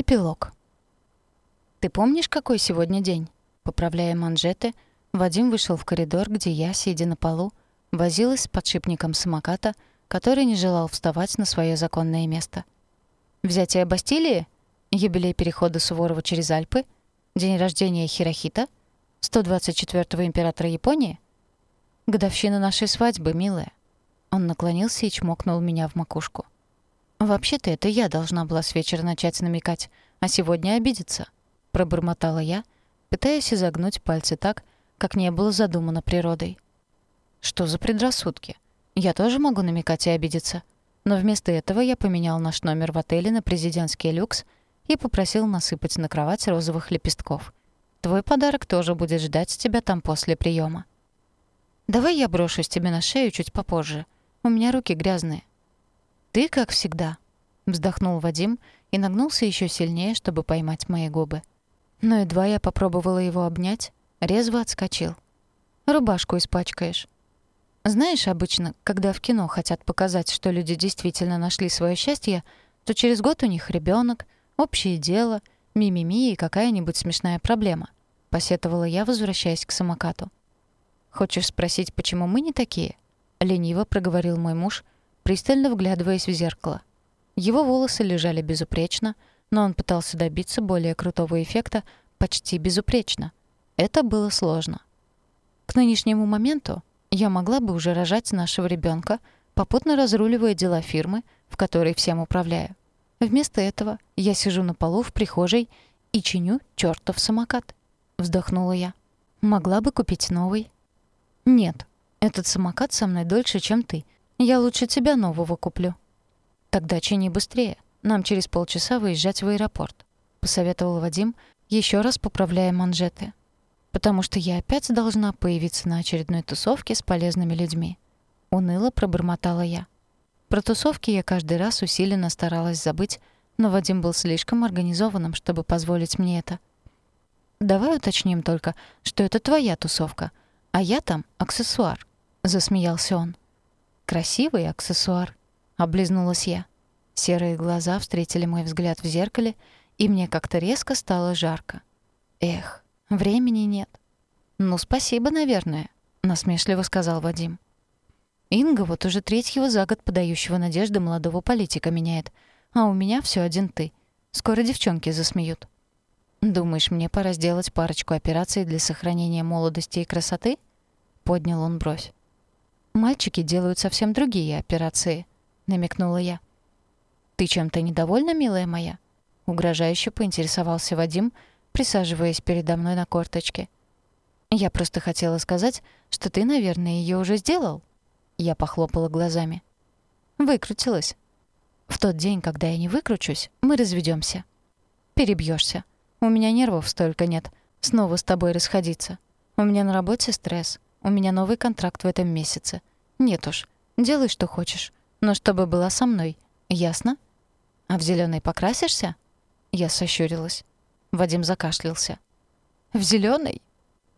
Эпилог. «Ты помнишь, какой сегодня день?» Поправляя манжеты, Вадим вышел в коридор, где я, сидя на полу, возилась с подшипником самоката, который не желал вставать на свое законное место. «Взятие Бастилии? Юбилей перехода Суворова через Альпы? День рождения Хирохита? 124-го императора Японии? Годовщина нашей свадьбы, милая». Он наклонился и чмокнул меня в макушку. «Вообще-то это я должна была с вечера начать намекать, а сегодня обидеться», — пробормотала я, пытаясь изогнуть пальцы так, как не было задумано природой. «Что за предрассудки? Я тоже могу намекать и обидеться». Но вместо этого я поменял наш номер в отеле на президентский люкс и попросил насыпать на кровать розовых лепестков. Твой подарок тоже будет ждать тебя там после приема. «Давай я брошусь тебе на шею чуть попозже. У меня руки грязные». «Ты, как всегда», — вздохнул Вадим и нагнулся еще сильнее, чтобы поймать мои губы. Но едва я попробовала его обнять, резво отскочил. «Рубашку испачкаешь». Знаешь, обычно, когда в кино хотят показать, что люди действительно нашли свое счастье, то через год у них ребенок, общее дело, мимими и какая-нибудь смешная проблема. Посетовала я, возвращаясь к самокату. «Хочешь спросить, почему мы не такие?» — лениво проговорил мой муж, пристально вглядываясь в зеркало. Его волосы лежали безупречно, но он пытался добиться более крутого эффекта почти безупречно. Это было сложно. К нынешнему моменту я могла бы уже рожать нашего ребенка, попутно разруливая дела фирмы, в которой всем управляю. Вместо этого я сижу на полу в прихожей и чиню чертов самокат. Вздохнула я. Могла бы купить новый. Нет, этот самокат со мной дольше, чем ты, я лучше тебя нового куплю. Тогда чини быстрее. Нам через полчаса выезжать в аэропорт, посоветовал Вадим, еще раз поправляя манжеты. Потому что я опять должна появиться на очередной тусовке с полезными людьми. Уныло пробормотала я. Про тусовки я каждый раз усиленно старалась забыть, но Вадим был слишком организованным, чтобы позволить мне это. «Давай уточним только, что это твоя тусовка, а я там аксессуар», — засмеялся он. Красивый аксессуар, облизнулась я. Серые глаза встретили мой взгляд в зеркале, и мне как-то резко стало жарко. Эх, времени нет. Ну, спасибо, наверное, насмешливо сказал Вадим. Инга вот уже третьего за год подающего надежды молодого политика меняет, а у меня все один ты. Скоро девчонки засмеют. Думаешь, мне пора сделать парочку операций для сохранения молодости и красоты? Поднял он бровь. Мальчики делают совсем другие операции, намекнула я. Ты чем-то недовольна, милая моя? угрожающе поинтересовался Вадим, присаживаясь передо мной на корточке. Я просто хотела сказать, что ты, наверное, ее уже сделал. Я похлопала глазами. Выкрутилась. В тот день, когда я не выкручусь, мы разведемся. Перебьешься. У меня нервов столько нет. Снова с тобой расходиться. У меня на работе стресс. У меня новый контракт в этом месяце. Нет уж, делай, что хочешь. Но чтобы была со мной. Ясно? А в зеленый покрасишься? Я сощурилась. Вадим закашлялся. «В зеленый?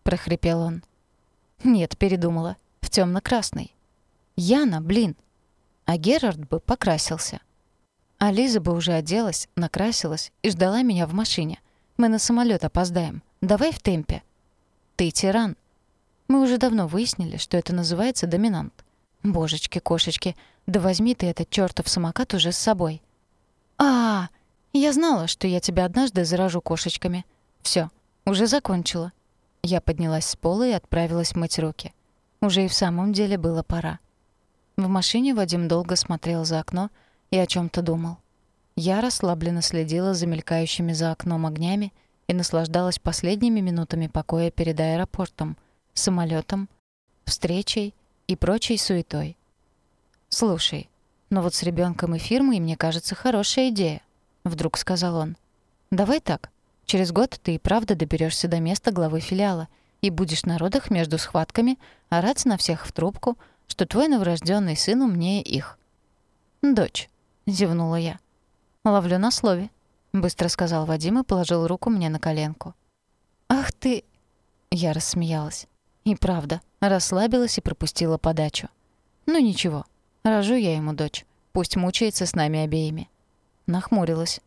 прохрипел он. «Нет, передумала. В темно красный Яна, блин!» А Герард бы покрасился. А Лиза бы уже оделась, накрасилась и ждала меня в машине. Мы на самолет опоздаем. Давай в темпе. Ты тиран. Мы уже давно выяснили, что это называется доминант. Божечки-кошечки, да возьми ты этот чёртов самокат уже с собой. А, Я знала, что я тебя однажды заражу кошечками. Всё, уже закончила. Я поднялась с пола и отправилась мыть руки. Уже и в самом деле было пора. В машине Вадим долго смотрел за окно и о чём то думал. Я расслабленно следила за мелькающими за окном огнями и наслаждалась последними минутами покоя перед аэропортом — самолетом, встречей и прочей суетой. «Слушай, но вот с ребенком и фирмой, мне кажется, хорошая идея», — вдруг сказал он. «Давай так. Через год ты и правда доберешься до места главы филиала и будешь на родах между схватками орать на всех в трубку, что твой новорожденный сын умнее их». «Дочь», — зевнула я. «Ловлю на слове», — быстро сказал Вадим и положил руку мне на коленку. «Ах ты!» — я рассмеялась. И правда, расслабилась и пропустила подачу. Ну ничего, рожу я ему дочь. Пусть мучается с нами обеими. Нахмурилась.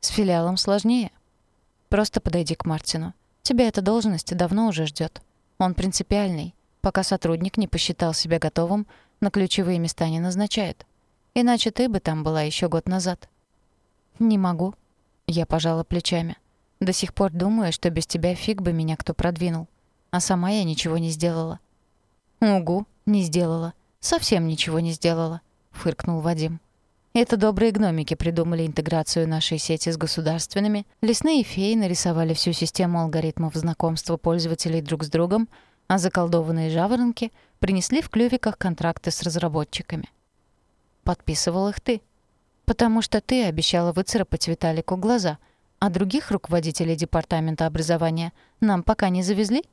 С филиалом сложнее. Просто подойди к Мартину. Тебя эта должность давно уже ждет. Он принципиальный. Пока сотрудник не посчитал себя готовым, на ключевые места не назначает. Иначе ты бы там была еще год назад. Не могу. Я пожала плечами. До сих пор думаю, что без тебя фиг бы меня кто продвинул. А сама я ничего не сделала. Угу, не сделала. Совсем ничего не сделала, фыркнул Вадим. Это добрые гномики придумали интеграцию нашей сети с государственными, лесные феи нарисовали всю систему алгоритмов знакомства пользователей друг с другом, а заколдованные жаворонки принесли в клювиках контракты с разработчиками. Подписывал их ты. Потому что ты обещала выцарапать Виталику глаза, а других руководителей департамента образования нам пока не завезли?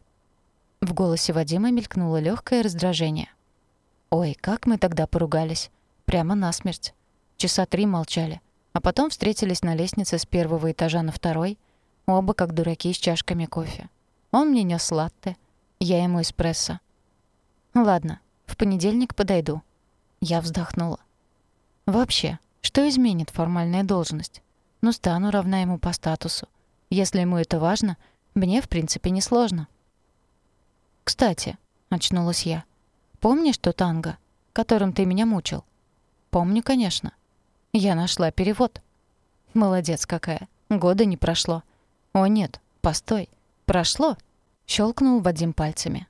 В голосе Вадима мелькнуло легкое раздражение. Ой, как мы тогда поругались. Прямо насмерть. Часа три молчали, а потом встретились на лестнице с первого этажа на второй, оба как дураки с чашками кофе. Он мне нёс латте, я ему эспрессо. Ладно, в понедельник подойду. Я вздохнула. Вообще, что изменит формальная должность? Ну, стану равна ему по статусу. Если ему это важно, мне, в принципе, не сложно. Кстати, очнулась я. Помнишь то танго, которым ты меня мучил? Помню, конечно. Я нашла перевод. Молодец какая. Года не прошло. О нет, постой. Прошло. Щелкнул Вадим пальцами.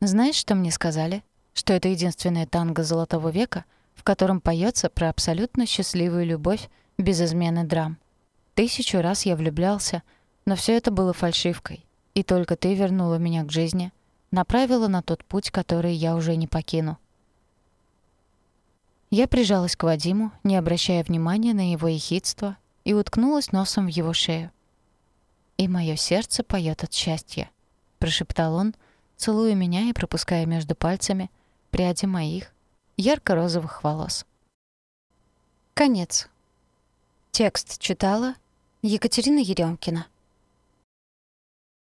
Знаешь, что мне сказали? Что это единственное танго золотого века, в котором поется про абсолютно счастливую любовь без измены драм. Тысячу раз я влюблялся, но все это было фальшивкой. И только ты вернула меня к жизни, направила на тот путь, который я уже не покину. Я прижалась к Вадиму, не обращая внимания на его ехидство, и уткнулась носом в его шею. «И моё сердце поёт от счастья», — прошептал он, целуя меня и пропуская между пальцами пряди моих ярко-розовых волос. Конец. Текст читала Екатерина Еремкина.